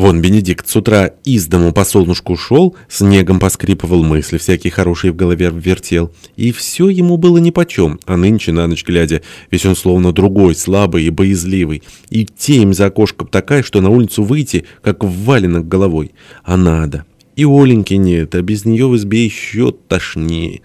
Вон Бенедикт с утра из дому по солнышку шел, снегом поскрипывал, мысли всякие хорошие в голове вертел. И все ему было нипочем, а нынче на ночь глядя, весь он словно другой, слабый и боязливый. И тень за окошком такая, что на улицу выйти, как в валенок головой. А надо. И Оленьки нет, а без нее в избе еще тошнее.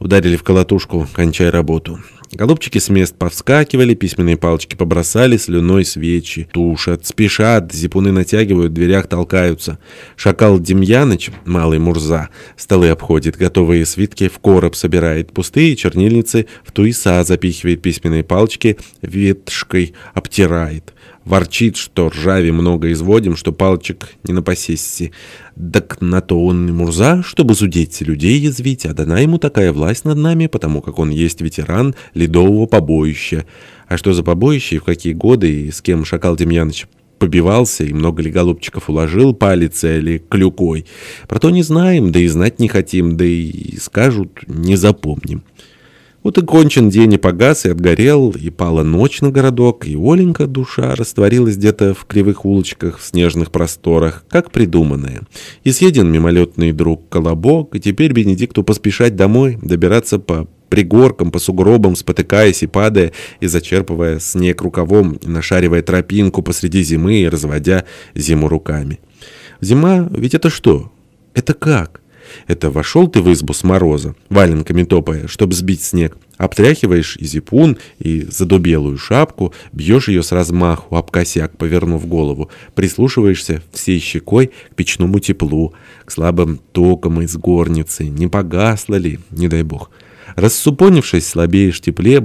Ударили в колотушку, кончая работу. Голубчики с мест повскакивали, письменные палочки побросали, слюной свечи. Тушат, спешат, зипуны натягивают, в дверях толкаются. Шакал Демьяныч, малый Мурза, столы обходит, готовые свитки в короб собирает, пустые чернильницы в туиса запихивает письменные палочки, ветшкой обтирает. Ворчит, что ржави много изводим, что палочек не на посесси. Так на то он и Мурза, чтобы зудеть людей язвить, а дана ему такая власть над нами, потому как он есть ветеран ледового побоища. А что за побоище и в какие годы, и с кем Шакал Демьяныч побивался, и много ли голубчиков уложил палицей или клюкой. Про то не знаем, да и знать не хотим, да и скажут, не запомним. Вот и кончен день, и погас, и отгорел, и пала ночь на городок, и Оленька душа растворилась где-то в кривых улочках, в снежных просторах, как придуманная. И съеден мимолетный друг Колобок, и теперь Бенедикту поспешать домой, добираться по пригоркам, по сугробам, спотыкаясь и падая, и зачерпывая снег рукавом, нашаривая тропинку посреди зимы и разводя зиму руками. Зима ведь это что? Это как? Это вошел ты в избу с мороза, валенками топая, чтобы сбить снег. Обтряхиваешь и зипун, и задубелую шапку, бьешь ее с размаху, об косяк, повернув голову, прислушиваешься всей щекой к печному теплу, к слабым токам из горницы, не погасло ли, не дай бог. Рассупонившись, слабеешь тепле,